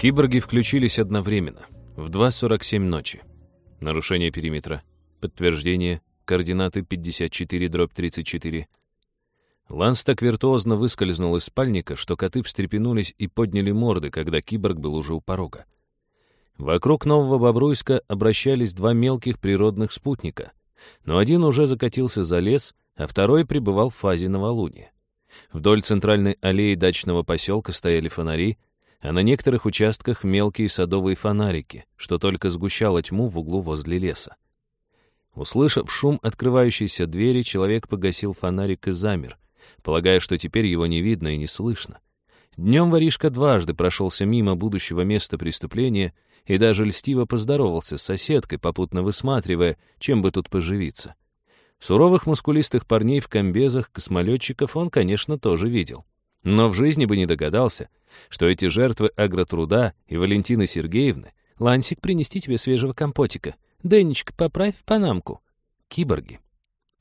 Киборги включились одновременно, в 2.47 ночи. Нарушение периметра. Подтверждение. Координаты 54-34. Ланс так виртуозно выскользнул из спальника, что коты встрепенулись и подняли морды, когда киборг был уже у порога. Вокруг Нового Бобруйска обращались два мелких природных спутника, но один уже закатился за лес, а второй пребывал в фазе новолуния. Вдоль центральной аллеи дачного поселка стояли фонари, а на некоторых участках мелкие садовые фонарики, что только сгущало тьму в углу возле леса. Услышав шум открывающейся двери, человек погасил фонарик и замер, полагая, что теперь его не видно и не слышно. Днем воришка дважды прошелся мимо будущего места преступления и даже льстиво поздоровался с соседкой, попутно высматривая, чем бы тут поживиться. Суровых мускулистых парней в комбезах космолетчиков он, конечно, тоже видел. Но в жизни бы не догадался, что эти жертвы агротруда и Валентины Сергеевны «Лансик, принести тебе свежего компотика. Денечка, поправь панамку». Киборги.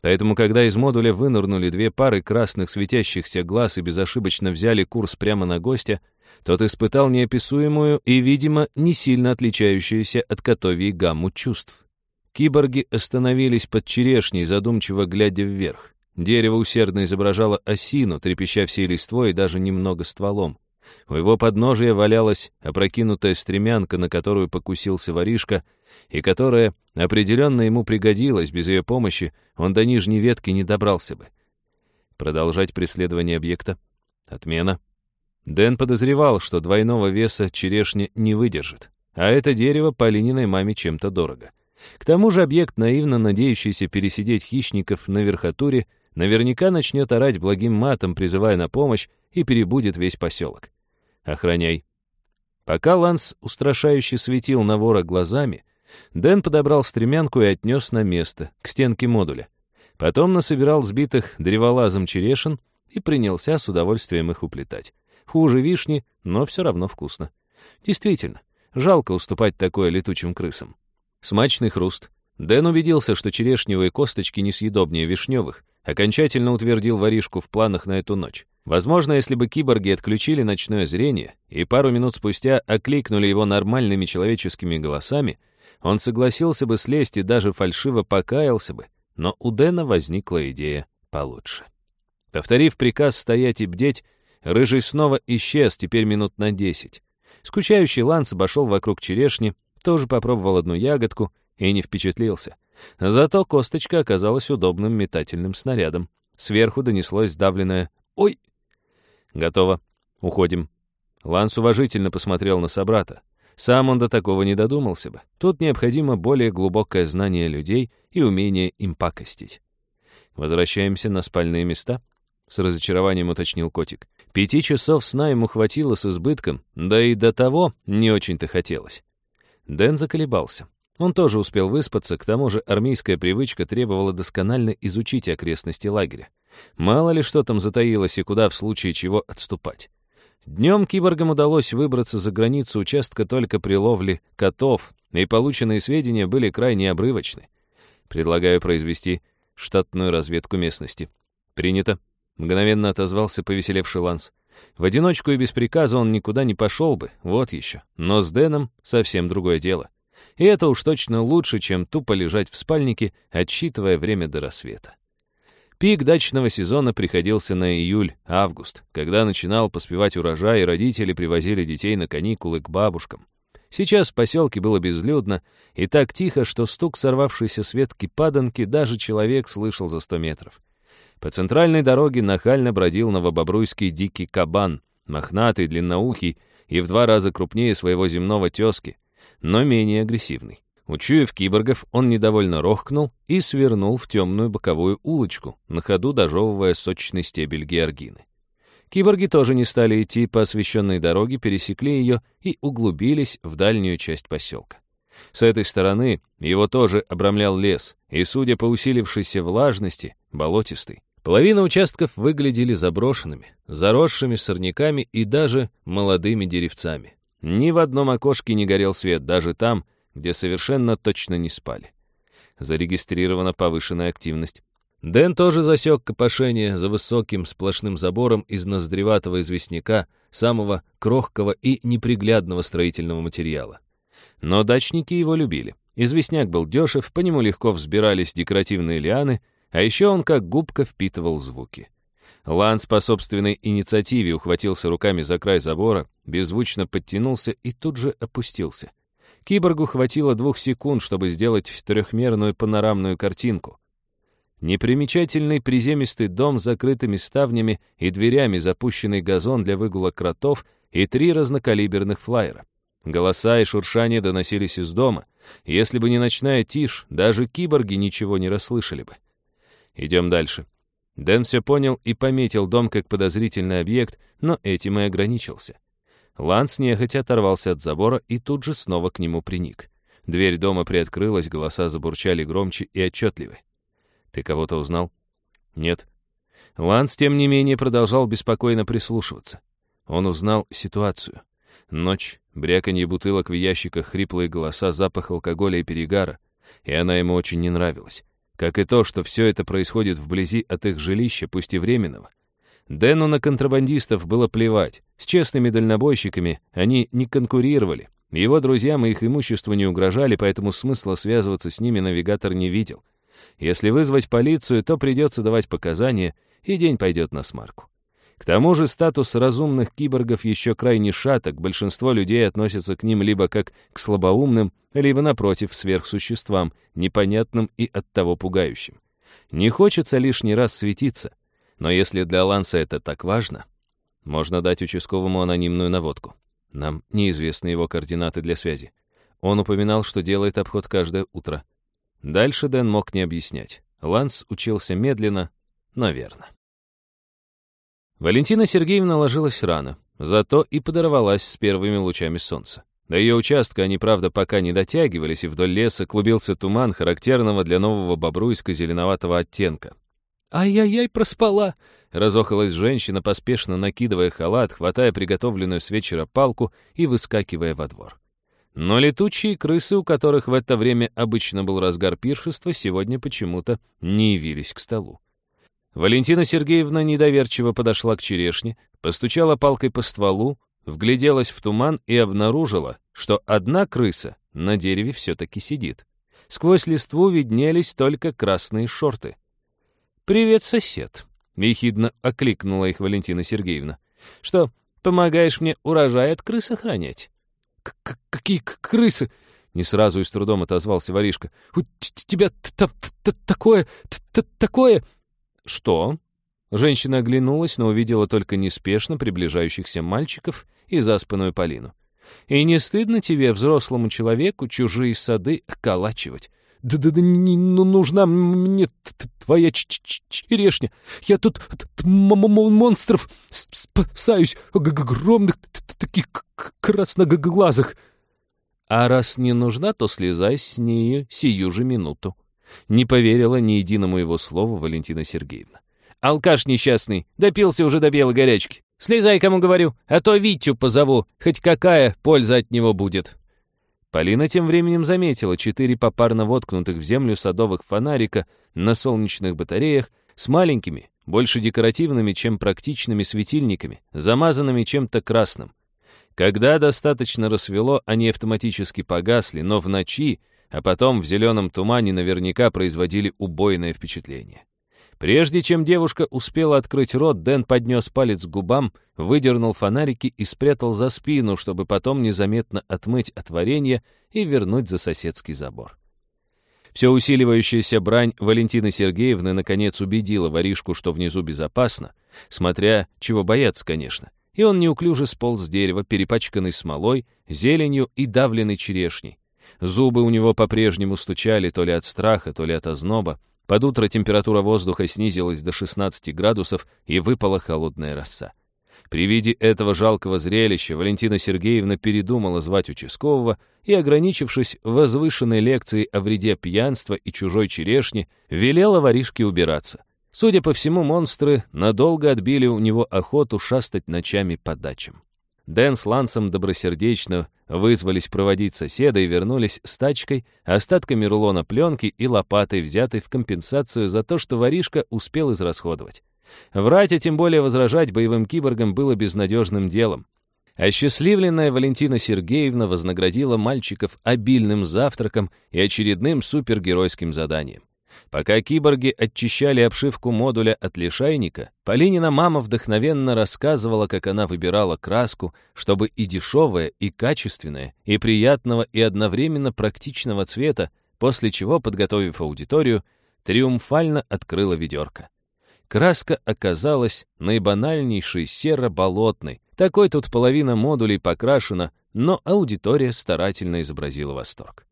Поэтому, когда из модуля вынырнули две пары красных светящихся глаз и безошибочно взяли курс прямо на гостя, тот испытал неописуемую и, видимо, не сильно отличающуюся от котовьей гамму чувств. Киборги остановились под черешней, задумчиво глядя вверх. Дерево усердно изображало осину, трепеща всей листвой и даже немного стволом. У его подножия валялась опрокинутая стремянка, на которую покусился воришка, и которая определенно ему пригодилась, без ее помощи он до нижней ветки не добрался бы. Продолжать преследование объекта? Отмена. Дэн подозревал, что двойного веса черешня не выдержит, а это дерево по Лининой маме чем-то дорого. К тому же объект, наивно надеющийся пересидеть хищников на верхотуре, наверняка начнет орать благим матом, призывая на помощь, и перебудет весь поселок. Охраняй. Пока Ланс устрашающе светил на вора глазами, Дэн подобрал стремянку и отнес на место, к стенке модуля. Потом насобирал сбитых древолазом черешин и принялся с удовольствием их уплетать. Хуже вишни, но все равно вкусно. Действительно, жалко уступать такое летучим крысам. Смачный хруст. Дэн убедился, что черешневые косточки несъедобнее вишневых, окончательно утвердил воришку в планах на эту ночь. Возможно, если бы киборги отключили ночное зрение и пару минут спустя окликнули его нормальными человеческими голосами, он согласился бы слезть и даже фальшиво покаялся бы, но у Дэна возникла идея получше. Повторив приказ стоять и бдеть, Рыжий снова исчез, теперь минут на десять. Скучающий Ланс обошел вокруг черешни, тоже попробовал одну ягодку и не впечатлился. Зато косточка оказалась удобным метательным снарядом. Сверху донеслось сдавленное «Ой!». «Готово. Уходим». Ланс уважительно посмотрел на собрата. Сам он до такого не додумался бы. Тут необходимо более глубокое знание людей и умение им пакостить. «Возвращаемся на спальные места?» — с разочарованием уточнил котик. Пяти часов сна ему хватило с избытком, да и до того не очень-то хотелось. Дэн заколебался. Он тоже успел выспаться, к тому же армейская привычка требовала досконально изучить окрестности лагеря. Мало ли что там затаилось и куда в случае чего отступать. Днем киборгам удалось выбраться за границу участка только при ловле котов, и полученные сведения были крайне обрывочны. Предлагаю произвести штатную разведку местности. Принято. Мгновенно отозвался повеселевший Ланс. В одиночку и без приказа он никуда не пошел бы, вот еще. Но с Дэном совсем другое дело. И это уж точно лучше, чем тупо лежать в спальнике, отсчитывая время до рассвета. Пик дачного сезона приходился на июль-август, когда начинал поспевать урожай, и родители привозили детей на каникулы к бабушкам. Сейчас в поселке было безлюдно и так тихо, что стук сорвавшейся с ветки паданки даже человек слышал за сто метров. По центральной дороге нахально бродил новобобруйский дикий кабан, мохнатый, длинноухий и в два раза крупнее своего земного тезки, но менее агрессивный. Учуяв киборгов, он недовольно рохкнул и свернул в темную боковую улочку, на ходу дожевывая сочный стебель георгины. Киборги тоже не стали идти по освещенной дороге, пересекли ее и углубились в дальнюю часть поселка. С этой стороны его тоже обрамлял лес, и, судя по усилившейся влажности, болотистый. Половина участков выглядели заброшенными, заросшими сорняками и даже молодыми деревцами. Ни в одном окошке не горел свет, даже там, где совершенно точно не спали. Зарегистрирована повышенная активность. Дэн тоже засек копошение за высоким сплошным забором из ноздреватого известняка, самого крохкого и неприглядного строительного материала. Но дачники его любили. Известняк был дешев, по нему легко взбирались декоративные лианы, а еще он как губка впитывал звуки. Ланс по собственной инициативе ухватился руками за край забора, беззвучно подтянулся и тут же опустился. Киборгу хватило двух секунд, чтобы сделать трехмерную панорамную картинку. Непримечательный приземистый дом с закрытыми ставнями и дверями, запущенный газон для выгула кротов и три разнокалиберных флайера. Голоса и шуршание доносились из дома. Если бы не ночная тишь, даже киборги ничего не расслышали бы. Идем дальше. Дэн все понял и пометил дом как подозрительный объект, но этим и ограничился. Ланс нехотя оторвался от забора и тут же снова к нему приник. Дверь дома приоткрылась, голоса забурчали громче и отчетливее. «Ты кого-то узнал?» «Нет». Ланс, тем не менее, продолжал беспокойно прислушиваться. Он узнал ситуацию. Ночь, бряканье бутылок в ящиках, хриплые голоса, запах алкоголя и перегара. И она ему очень не нравилась. Как и то, что все это происходит вблизи от их жилища, пусть и временного. Дэну на контрабандистов было плевать. С честными дальнобойщиками они не конкурировали. Его друзьям и их имуществу не угрожали, поэтому смысла связываться с ними навигатор не видел. Если вызвать полицию, то придется давать показания, и день пойдет на смарку. К тому же статус разумных киборгов еще крайне шаток, большинство людей относятся к ним либо как к слабоумным, либо, напротив, сверхсуществам, непонятным и оттого пугающим. Не хочется лишний раз светиться, но если для Ланса это так важно, можно дать участковому анонимную наводку. Нам неизвестны его координаты для связи. Он упоминал, что делает обход каждое утро. Дальше Дэн мог не объяснять. Ланс учился медленно, но верно. Валентина Сергеевна ложилась рано, зато и подорвалась с первыми лучами солнца. До ее участка они, правда, пока не дотягивались, и вдоль леса клубился туман, характерного для нового бобруйска зеленоватого оттенка. «Ай-яй-яй, проспала!» — разохалась женщина, поспешно накидывая халат, хватая приготовленную с вечера палку и выскакивая во двор. Но летучие крысы, у которых в это время обычно был разгар пиршества, сегодня почему-то не явились к столу. Валентина Сергеевна недоверчиво подошла к черешне, постучала палкой по стволу, вгляделась в туман и обнаружила, что одна крыса на дереве все-таки сидит. Сквозь листву виднелись только красные шорты. «Привет, сосед», — ехидно окликнула их Валентина Сергеевна. «Что, помогаешь мне урожай от крыс охранять?» К «Какие крысы?» — не сразу и с трудом отозвался воришка. «У тебя там такое... такое...» «Что?» Женщина оглянулась, но увидела только неспешно приближающихся мальчиков и заспанную Полину. «И не стыдно тебе, взрослому человеку, чужие сады околачивать? Да-да-да, ну, нужна мне твоя черешня. Я тут монстров спасаюсь, огромных таких красноглазых. А раз не нужна, то слезай с нее сию же минуту. Не поверила ни единому его слову Валентина Сергеевна. «Алкаш несчастный, допился уже до белой горячки. Слезай, кому говорю, а то Витю позову, хоть какая польза от него будет». Полина тем временем заметила четыре попарно воткнутых в землю садовых фонарика на солнечных батареях с маленькими, больше декоративными, чем практичными светильниками, замазанными чем-то красным. Когда достаточно рассвело, они автоматически погасли, но в ночи а потом в зеленом тумане наверняка производили убойное впечатление. Прежде чем девушка успела открыть рот, Дэн поднес палец к губам, выдернул фонарики и спрятал за спину, чтобы потом незаметно отмыть от и вернуть за соседский забор. Все усиливающаяся брань Валентины Сергеевны наконец убедила воришку, что внизу безопасно, смотря чего бояться, конечно. И он неуклюже сполз с дерева, перепачканный смолой, зеленью и давленной черешней. Зубы у него по-прежнему стучали то ли от страха, то ли от озноба. Под утро температура воздуха снизилась до 16 градусов и выпала холодная роса. При виде этого жалкого зрелища Валентина Сергеевна передумала звать участкового и, ограничившись возвышенной лекцией о вреде пьянства и чужой черешни, велела воришке убираться. Судя по всему, монстры надолго отбили у него охоту шастать ночами по дачам. Дэн с Лансом добросердечно вызвались проводить соседа и вернулись с тачкой, остатками рулона пленки и лопатой, взятой в компенсацию за то, что воришка успел израсходовать. Врать, а тем более возражать боевым киборгам было безнадежным делом. Осчастливленная Валентина Сергеевна вознаградила мальчиков обильным завтраком и очередным супергеройским заданием. Пока киборги очищали обшивку модуля от лишайника, Полинина мама вдохновенно рассказывала, как она выбирала краску, чтобы и дешевая, и качественная, и приятного, и одновременно практичного цвета, после чего, подготовив аудиторию, триумфально открыла ведерко. Краска оказалась наибанальнейшей серо-болотной. Такой тут половина модулей покрашена, но аудитория старательно изобразила восторг.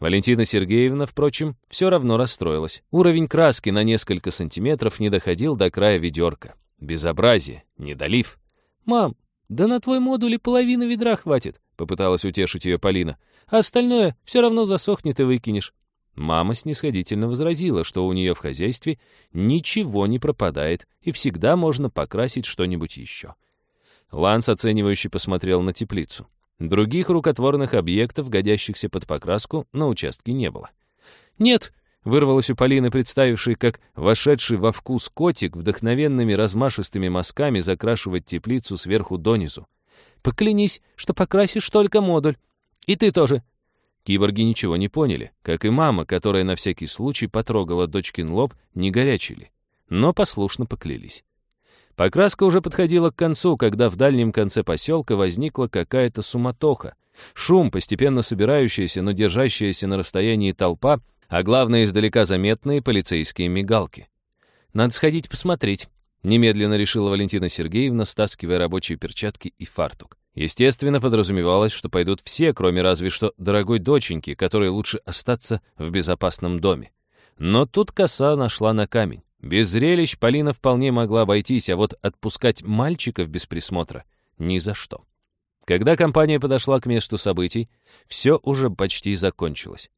Валентина Сергеевна, впрочем, все равно расстроилась. Уровень краски на несколько сантиметров не доходил до края ведерка. Безобразие, недолив. «Мам, да на твой модуль и половины ведра хватит», — попыталась утешить ее Полина. «А остальное все равно засохнет и выкинешь». Мама снисходительно возразила, что у нее в хозяйстве ничего не пропадает и всегда можно покрасить что-нибудь еще. Ланс оценивающе посмотрел на теплицу. Других рукотворных объектов, годящихся под покраску, на участке не было. «Нет!» — вырвалось у Полины, представившей, как вошедший во вкус котик вдохновенными размашистыми мазками закрашивает теплицу сверху донизу. «Поклянись, что покрасишь только модуль. И ты тоже!» Киборги ничего не поняли, как и мама, которая на всякий случай потрогала дочкин лоб, не горячий ли, но послушно поклялись. Покраска уже подходила к концу, когда в дальнем конце поселка возникла какая-то суматоха. Шум, постепенно собирающийся, но держащаяся на расстоянии толпа, а главное, издалека заметные полицейские мигалки. «Надо сходить посмотреть», — немедленно решила Валентина Сергеевна, стаскивая рабочие перчатки и фартук. Естественно, подразумевалось, что пойдут все, кроме разве что дорогой доченьки, которой лучше остаться в безопасном доме. Но тут коса нашла на камень. Без зрелищ Полина вполне могла обойтись, а вот отпускать мальчиков без присмотра — ни за что. Когда компания подошла к месту событий, все уже почти закончилось.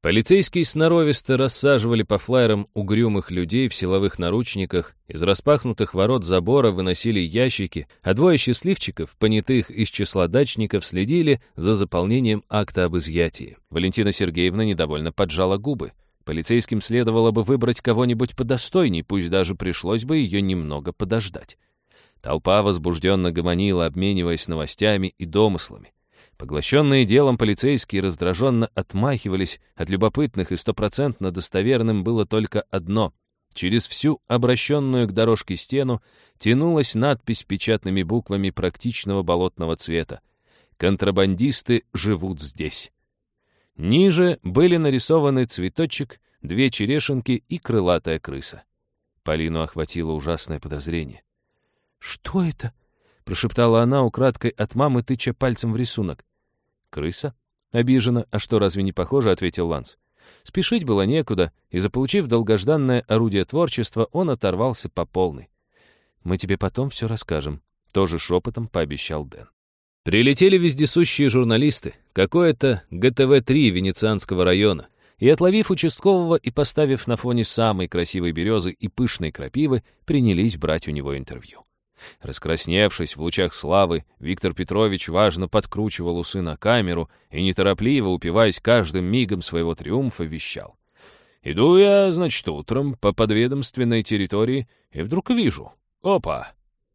Полицейские сноровисто рассаживали по флайерам угрюмых людей в силовых наручниках, из распахнутых ворот забора выносили ящики, а двое счастливчиков, понятых из числа дачников, следили за заполнением акта об изъятии. Валентина Сергеевна недовольно поджала губы. Полицейским следовало бы выбрать кого-нибудь подостойней, пусть даже пришлось бы ее немного подождать. Толпа возбужденно гомонила, обмениваясь новостями и домыслами. Поглощенные делом полицейские раздраженно отмахивались от любопытных, и стопроцентно достоверным было только одно. Через всю обращенную к дорожке стену тянулась надпись печатными буквами практичного болотного цвета. «Контрабандисты живут здесь». Ниже были нарисованы цветочек, две черешенки и крылатая крыса. Полину охватило ужасное подозрение. «Что это?» — прошептала она украдкой от мамы, тыча пальцем в рисунок. «Крыса?» «Обижена. А что, разве не похоже?» — ответил Ланс. Спешить было некуда, и, заполучив долгожданное орудие творчества, он оторвался по полной. «Мы тебе потом все расскажем», — тоже шепотом пообещал Дэн. Прилетели вездесущие журналисты, какое-то ГТВ-3 Венецианского района, и, отловив участкового и поставив на фоне самой красивой березы и пышной крапивы, принялись брать у него интервью. Раскрасневшись в лучах славы, Виктор Петрович важно подкручивал усы на камеру и, неторопливо упиваясь каждым мигом своего триумфа, вещал. «Иду я, значит, утром по подведомственной территории, и вдруг вижу. Опа!»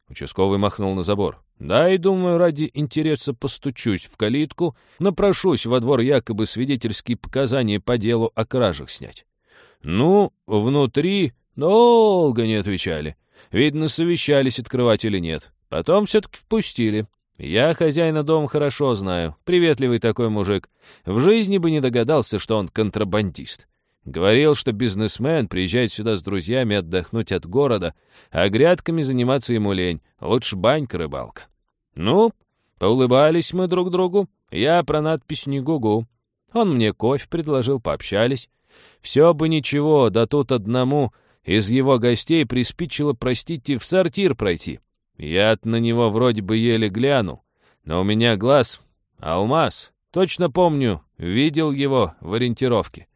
Участковый махнул на забор. Да, и думаю, ради интереса постучусь в калитку, напрошусь во двор якобы свидетельские показания по делу о кражах снять. Ну, внутри долго не отвечали. Видно, совещались, открывать или нет. Потом все-таки впустили. Я хозяина дома хорошо знаю, приветливый такой мужик. В жизни бы не догадался, что он контрабандист. Говорил, что бизнесмен приезжает сюда с друзьями отдохнуть от города, а грядками заниматься ему лень, лучше банька-рыбалка. Ну, поулыбались мы друг другу, я про надпись не гугу. Он мне кофе предложил, пообщались. Все бы ничего, да тут одному из его гостей приспичило, простите, в сортир пройти. я на него вроде бы еле глянул, но у меня глаз — алмаз. Точно помню, видел его в ориентировке.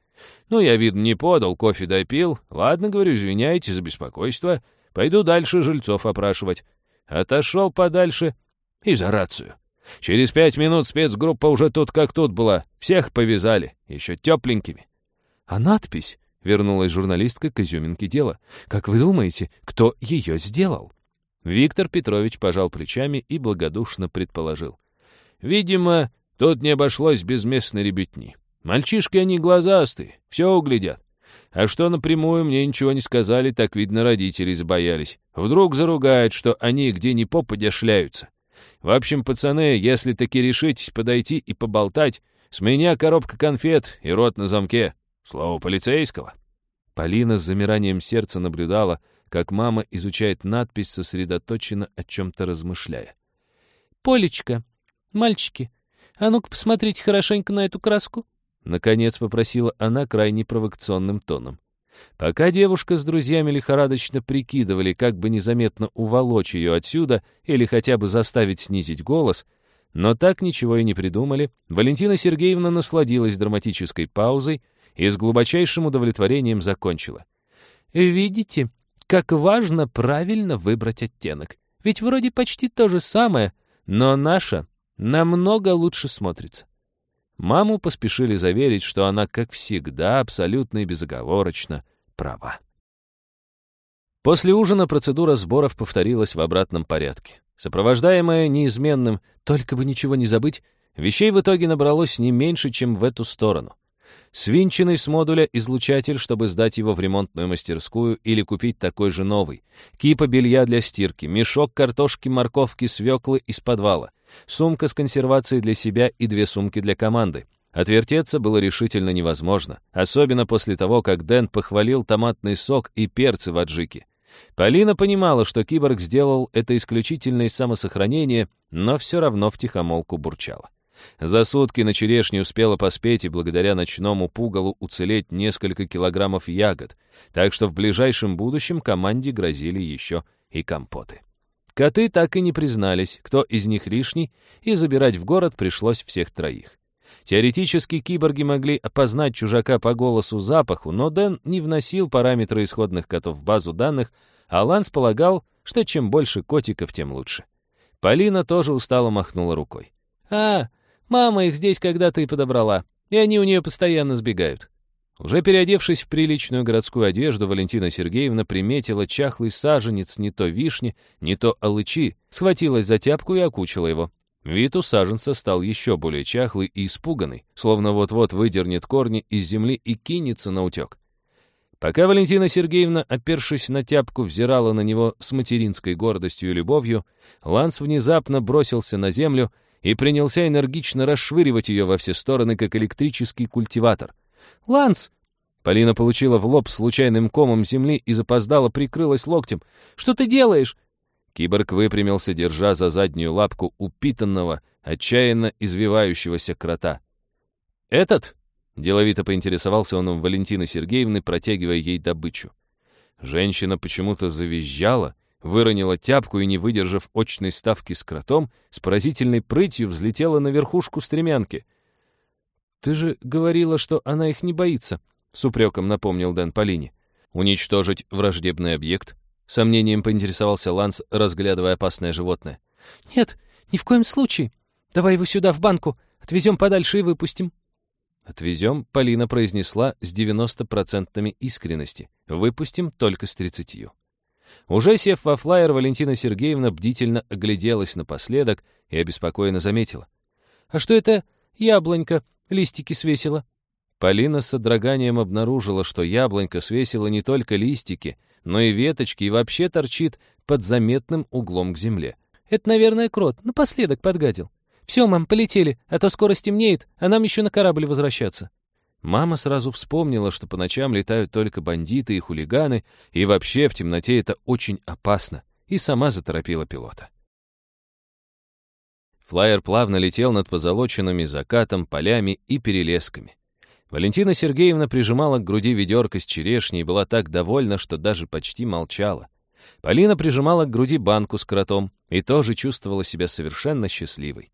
Ну, я, видно, не подал, кофе допил. Ладно, говорю, извиняйте за беспокойство. Пойду дальше жильцов опрашивать. Отошел подальше и за рацию. Через пять минут спецгруппа уже тут как тут была. Всех повязали, еще тепленькими. А надпись вернулась журналистка к изюминке дела. «Как вы думаете, кто ее сделал?» Виктор Петрович пожал плечами и благодушно предположил. «Видимо, тут не обошлось без местной ребятни. Мальчишки они глазастые, все углядят. А что напрямую мне ничего не сказали, так, видно, родители забоялись. Вдруг заругают, что они где ни попадя шляются. В общем, пацаны, если таки решитесь подойти и поболтать, с меня коробка конфет и рот на замке. Слово полицейского». Полина с замиранием сердца наблюдала, как мама изучает надпись, сосредоточенно о чем-то размышляя. «Полечка, мальчики, а ну-ка посмотрите хорошенько на эту краску». Наконец попросила она крайне провокационным тоном. Пока девушка с друзьями лихорадочно прикидывали, как бы незаметно уволочь ее отсюда или хотя бы заставить снизить голос, но так ничего и не придумали, Валентина Сергеевна насладилась драматической паузой и с глубочайшим удовлетворением закончила. «Видите, как важно правильно выбрать оттенок. Ведь вроде почти то же самое, но наша намного лучше смотрится». Маму поспешили заверить, что она, как всегда, абсолютно и безоговорочно права. После ужина процедура сборов повторилась в обратном порядке. Сопровождаемая неизменным «только бы ничего не забыть», вещей в итоге набралось не меньше, чем в эту сторону. Свинченный с модуля излучатель, чтобы сдать его в ремонтную мастерскую или купить такой же новый. Кипа белья для стирки, мешок картошки, морковки, свеклы из подвала. Сумка с консервацией для себя и две сумки для команды. Отвертеться было решительно невозможно, особенно после того, как Дэн похвалил томатный сок и перцы в аджике. Полина понимала, что киборг сделал это исключительно из самосохранения, но все равно втихомолку бурчала. За сутки на черешне успела поспеть и благодаря ночному пугалу уцелеть несколько килограммов ягод, так что в ближайшем будущем команде грозили еще и компоты. Коты так и не признались, кто из них лишний, и забирать в город пришлось всех троих. Теоретически киборги могли опознать чужака по голосу запаху, но Дэн не вносил параметры исходных котов в базу данных, а Ланс полагал, что чем больше котиков, тем лучше. Полина тоже устало махнула рукой. «А, мама их здесь когда-то и подобрала, и они у нее постоянно сбегают». Уже переодевшись в приличную городскую одежду, Валентина Сергеевна приметила чахлый саженец не то вишни, не то алычи, схватилась за тяпку и окучила его. Вид у саженца стал еще более чахлый и испуганный, словно вот-вот выдернет корни из земли и кинется на утек. Пока Валентина Сергеевна, опершись на тяпку, взирала на него с материнской гордостью и любовью, Ланс внезапно бросился на землю и принялся энергично расшвыривать ее во все стороны, как электрический культиватор. «Ланс!» Полина получила в лоб случайным комом земли и запоздала прикрылась локтем. «Что ты делаешь?» Киборг выпрямился, держа за заднюю лапку упитанного, отчаянно извивающегося крота. «Этот?» — деловито поинтересовался он у Валентины Сергеевны, протягивая ей добычу. Женщина почему-то завизжала, выронила тяпку и, не выдержав очной ставки с кротом, с поразительной прытью взлетела на верхушку стремянки. «Ты же говорила, что она их не боится», — с упреком напомнил Дэн Полине. «Уничтожить враждебный объект Сомнением поинтересовался Ланс, разглядывая опасное животное. «Нет, ни в коем случае. Давай его сюда, в банку. Отвезем подальше и выпустим». «Отвезем», — Полина произнесла с 90% искренности. «Выпустим только с 30%. Уже сев во флайер, Валентина Сергеевна бдительно огляделась напоследок и обеспокоенно заметила. «А что это яблонька листики свесила?» Полина с содроганием обнаружила, что яблонька свесила не только листики, но и веточки, и вообще торчит под заметным углом к земле. «Это, наверное, крот. Напоследок подгадил. Все, мам, полетели, а то скоро стемнеет, а нам еще на корабль возвращаться». Мама сразу вспомнила, что по ночам летают только бандиты и хулиганы, и вообще в темноте это очень опасно, и сама заторопила пилота. Флайер плавно летел над позолоченными закатом, полями и перелесками. Валентина Сергеевна прижимала к груди ведерко с черешней и была так довольна, что даже почти молчала. Полина прижимала к груди банку с кротом и тоже чувствовала себя совершенно счастливой.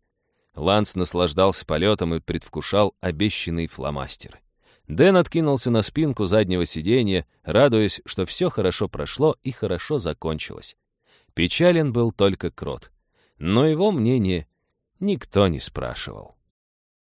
Ланс наслаждался полетом и предвкушал обещанные фломастеры. Дэн откинулся на спинку заднего сиденья, радуясь, что все хорошо прошло и хорошо закончилось. Печален был только крот. Но его мнение никто не спрашивал.